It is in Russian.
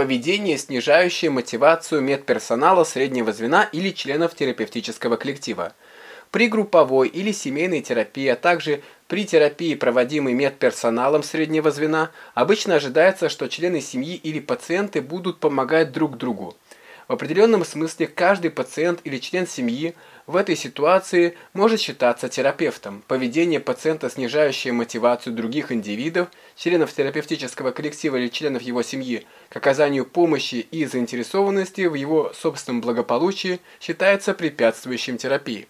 поведение, снижающее мотивацию медперсонала среднего звена или членов терапевтического коллектива. При групповой или семейной терапии, а также при терапии, проводимой медперсоналом среднего звена, обычно ожидается, что члены семьи или пациенты будут помогать друг другу. В определенном смысле каждый пациент или член семьи в этой ситуации может считаться терапевтом. Поведение пациента, снижающее мотивацию других индивидов, членов терапевтического коллектива или членов его семьи, к оказанию помощи и заинтересованности в его собственном благополучии, считается препятствующим терапии.